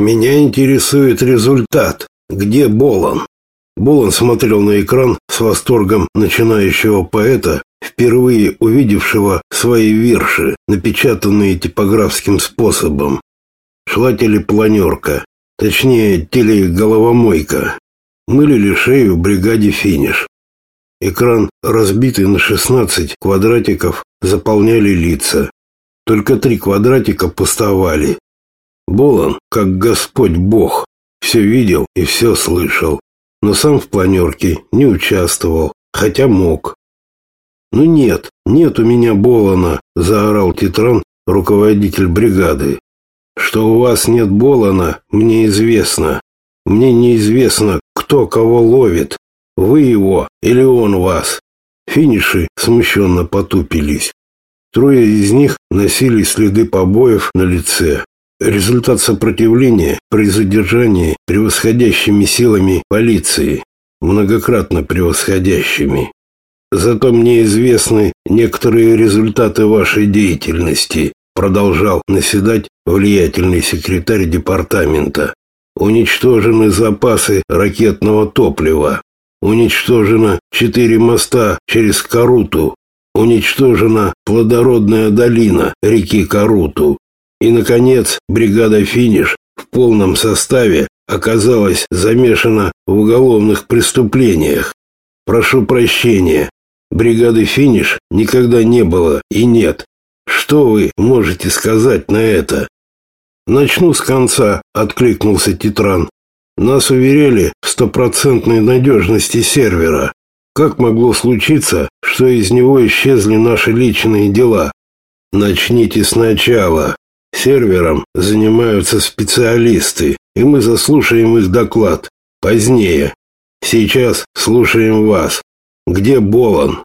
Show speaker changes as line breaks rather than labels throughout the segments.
Меня интересует результат. Где Болон? Болон смотрел на экран с восторгом начинающего поэта, впервые увидевшего свои верши, напечатанные типографским способом. Шла телепланерка, точнее телеголовомойка. Мылили шею бригаде «Финиш». Экран, разбитый на 16 квадратиков, заполняли лица. Только три квадратика пустовали. Болон, как Господь Бог, все видел и все слышал, но сам в планерке не участвовал, хотя мог. «Ну нет, нет у меня Болона!» – заорал Титран, руководитель бригады. «Что у вас нет Болона, мне известно. Мне неизвестно, кто кого ловит. Вы его или он вас?» Финиши смущенно потупились. Трое из них носили следы побоев на лице. Результат сопротивления при задержании превосходящими силами полиции, многократно превосходящими. Зато мне известны некоторые результаты вашей деятельности, продолжал наседать влиятельный секретарь департамента. Уничтожены запасы ракетного топлива. Уничтожено четыре моста через Каруту. Уничтожена плодородная долина реки Каруту. И, наконец, бригада «Финиш» в полном составе оказалась замешана в уголовных преступлениях. Прошу прощения, бригады «Финиш» никогда не было и нет. Что вы можете сказать на это? Начну с конца, откликнулся Титран. Нас уверяли в стопроцентной надежности сервера. Как могло случиться, что из него исчезли наши личные дела? Начните сначала. Сервером занимаются специалисты, и мы заслушаем их доклад позднее. Сейчас слушаем вас. Где Болон?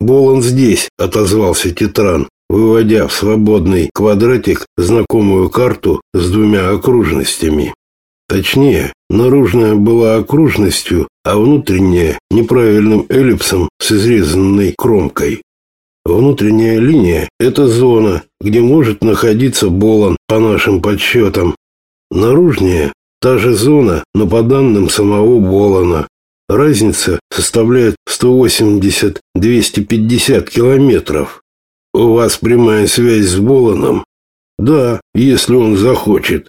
Болон здесь, отозвался Титран, выводя в свободный квадратик знакомую карту с двумя окружностями. Точнее, наружная была окружностью, а внутренняя неправильным эллипсом с изрезанной кромкой. Внутренняя линия – это зона, где может находиться Болон по нашим подсчетам. Наружная – та же зона, но по данным самого Болона. Разница составляет 180-250 километров. У вас прямая связь с Болоном? Да, если он захочет.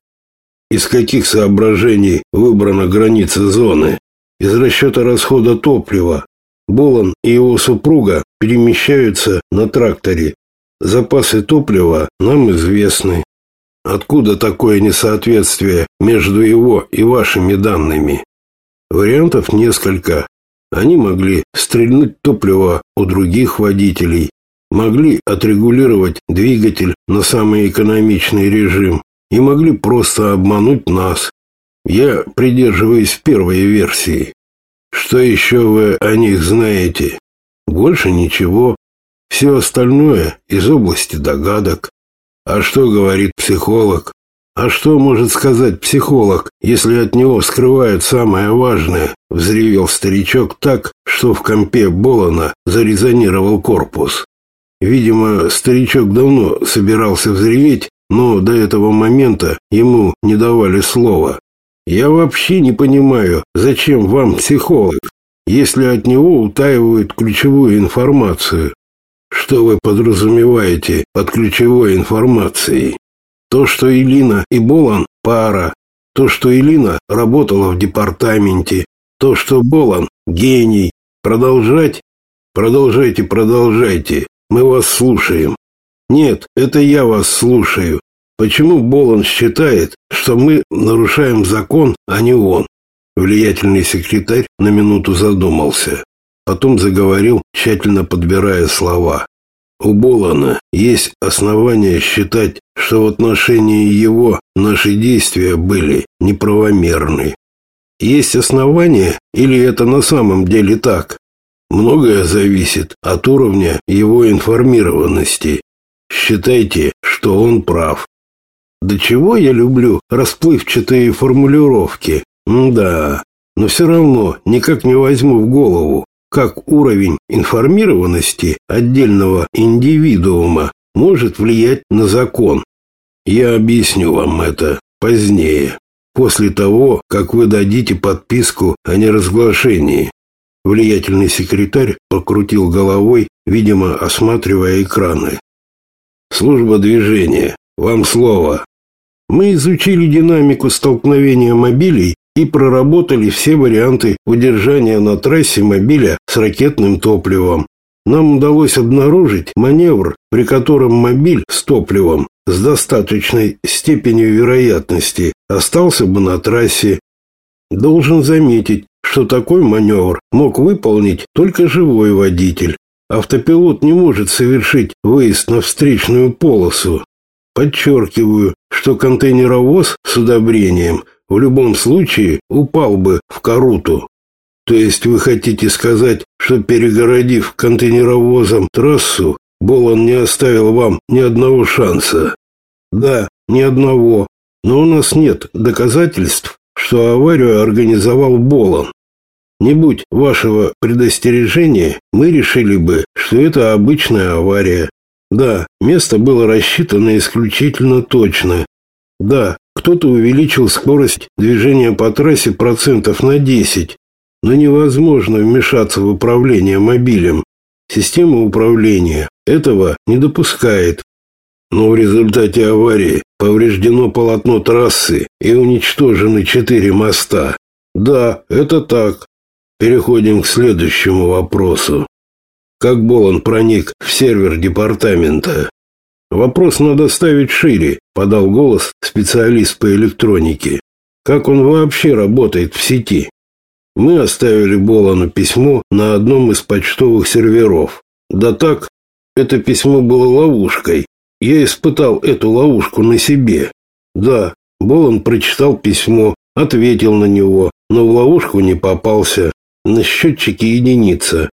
Из каких соображений выбрана граница зоны? Из расчета расхода топлива. Болон и его супруга перемещаются на тракторе. Запасы топлива нам известны. Откуда такое несоответствие между его и вашими данными? Вариантов несколько. Они могли стрельнуть топливо у других водителей, могли отрегулировать двигатель на самый экономичный режим и могли просто обмануть нас. Я придерживаюсь первой версии. Что еще вы о них знаете? Больше ничего. Все остальное из области догадок. А что говорит психолог? А что может сказать психолог, если от него скрывают самое важное? Взревел старичок так, что в компе Болона зарезонировал корпус. Видимо, старичок давно собирался взреветь, но до этого момента ему не давали слова. Я вообще не понимаю, зачем вам психолог, если от него утаивают ключевую информацию. Что вы подразумеваете под ключевой информацией? То, что Илина и Болан пара, то, что Илина работала в департаменте, то, что Болан гений. Продолжать? Продолжайте, продолжайте. Мы вас слушаем. Нет, это я вас слушаю. Почему Болон считает, что мы нарушаем закон, а не он? Влиятельный секретарь на минуту задумался. Потом заговорил, тщательно подбирая слова. У Болона есть основания считать, что в отношении его наши действия были неправомерны. Есть основания или это на самом деле так? Многое зависит от уровня его информированности. Считайте, что он прав. До чего я люблю расплывчатые формулировки. М да, но все равно никак не возьму в голову, как уровень информированности отдельного индивидуума может влиять на закон. Я объясню вам это позднее. после того, как вы дадите подписку о неразглашении. Влиятельный секретарь покрутил головой, видимо, осматривая экраны. Служба движения. Вам слово. Мы изучили динамику столкновения мобилей и проработали все варианты удержания на трассе мобиля с ракетным топливом. Нам удалось обнаружить маневр, при котором мобиль с топливом с достаточной степенью вероятности остался бы на трассе. Должен заметить, что такой маневр мог выполнить только живой водитель. Автопилот не может совершить выезд на встречную полосу. Подчеркиваю, что контейнеровоз с удобрением в любом случае упал бы в коруту. То есть вы хотите сказать, что перегородив контейнеровозом трассу, Болон не оставил вам ни одного шанса? Да, ни одного. Но у нас нет доказательств, что аварию организовал Болон. Не будь вашего предостережения, мы решили бы, что это обычная авария. Да, место было рассчитано исключительно точно. Да, кто-то увеличил скорость движения по трассе процентов на 10, но невозможно вмешаться в управление мобилем. Система управления этого не допускает. Но в результате аварии повреждено полотно трассы и уничтожены четыре моста. Да, это так. Переходим к следующему вопросу. Как Болон проник в сервер департамента? Вопрос надо ставить шире, подал голос специалист по электронике. Как он вообще работает в сети? Мы оставили Болону письмо на одном из почтовых серверов. Да так, это письмо было ловушкой. Я испытал эту ловушку на себе. Да, Болон прочитал письмо, ответил на него, но в ловушку не попался на счетчике единица.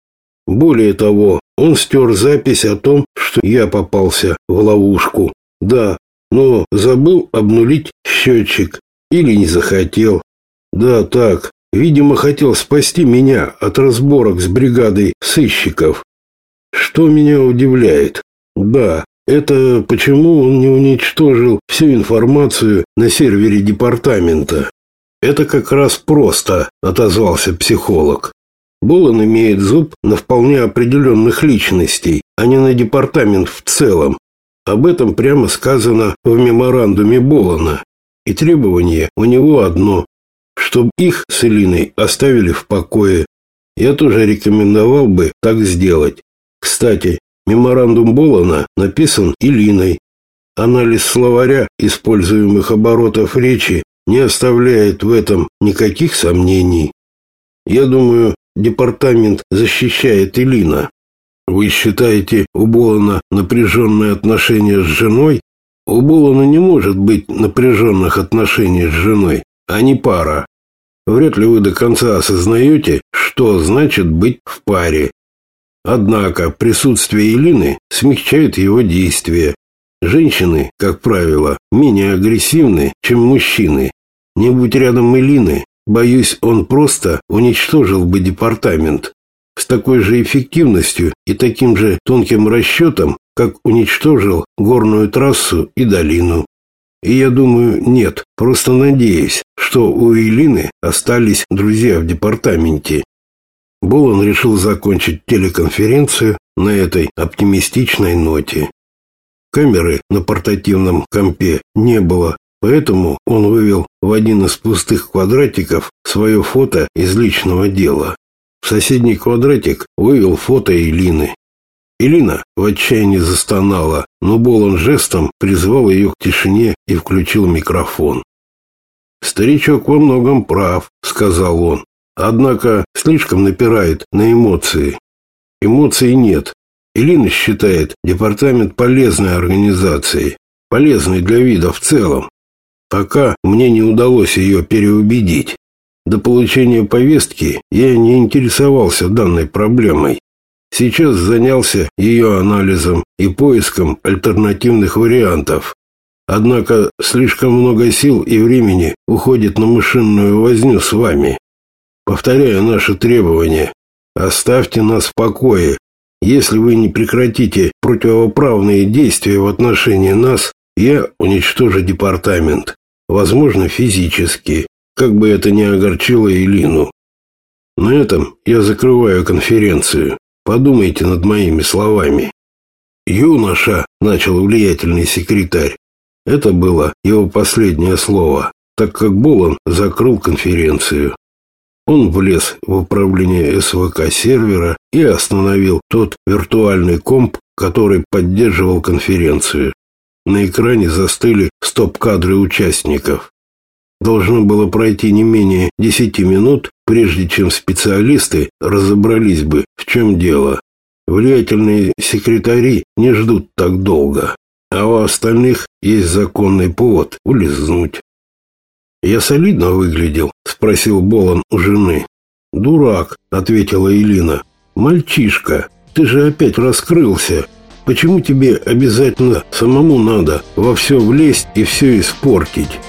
Более того, он стер запись о том, что я попался в ловушку. Да, но забыл обнулить счетчик или не захотел. Да, так, видимо, хотел спасти меня от разборок с бригадой сыщиков. Что меня удивляет? Да, это почему он не уничтожил всю информацию на сервере департамента. Это как раз просто, отозвался психолог. Болон имеет зуб на вполне определенных личностей, а не на департамент в целом. Об этом прямо сказано в меморандуме Болона. И требование у него одно – чтобы их с Элиной оставили в покое. Я тоже рекомендовал бы так сделать. Кстати, меморандум Болона написан Илиной. Анализ словаря используемых оборотов речи не оставляет в этом никаких сомнений. Я думаю, департамент защищает Илина. Вы считаете у Болона напряженные отношения с женой? У Болона не может быть напряженных отношений с женой, а не пара. Вряд ли вы до конца осознаете, что значит быть в паре. Однако присутствие Илины смягчает его действия. Женщины, как правило, менее агрессивны, чем мужчины. Не будь рядом Элины, боюсь, он просто уничтожил бы департамент. С такой же эффективностью и таким же тонким расчетом, как уничтожил горную трассу и долину. И я думаю, нет, просто надеюсь, что у Элины остались друзья в департаменте. Болон решил закончить телеконференцию на этой оптимистичной ноте. Камеры на портативном компе не было, Поэтому он вывел в один из пустых квадратиков свое фото из личного дела. В соседний квадратик вывел фото Элины. Элина в отчаянии застонала, но Болон жестом призвал ее к тишине и включил микрофон. «Старичок во многом прав», — сказал он. «Однако слишком напирает на эмоции. Эмоций нет. Элина считает департамент полезной организацией, полезной для вида в целом. Пока мне не удалось ее переубедить. До получения повестки я не интересовался данной проблемой. Сейчас занялся ее анализом и поиском альтернативных вариантов. Однако слишком много сил и времени уходит на мышинную возню с вами. Повторяю наши требования. Оставьте нас в покое. Если вы не прекратите противоправные действия в отношении нас, я уничтожу департамент. возможно, физически, как бы это ни огорчило Элину. На этом я закрываю конференцию. Подумайте над моими словами. «Юноша», — начал влиятельный секретарь. Это было его последнее слово, так как Болон закрыл конференцию. Он влез в управление СВК сервера и остановил тот виртуальный комп, который поддерживал конференцию. На экране застыли стоп-кадры участников. Должно было пройти не менее десяти минут, прежде чем специалисты разобрались бы, в чем дело. Влиятельные секретари не ждут так долго, а у остальных есть законный повод улизнуть. «Я солидно выглядел?» – спросил Болон у жены. «Дурак», – ответила Элина. «Мальчишка, ты же опять раскрылся. Почему тебе обязательно самому надо во все влезть и все испортить?»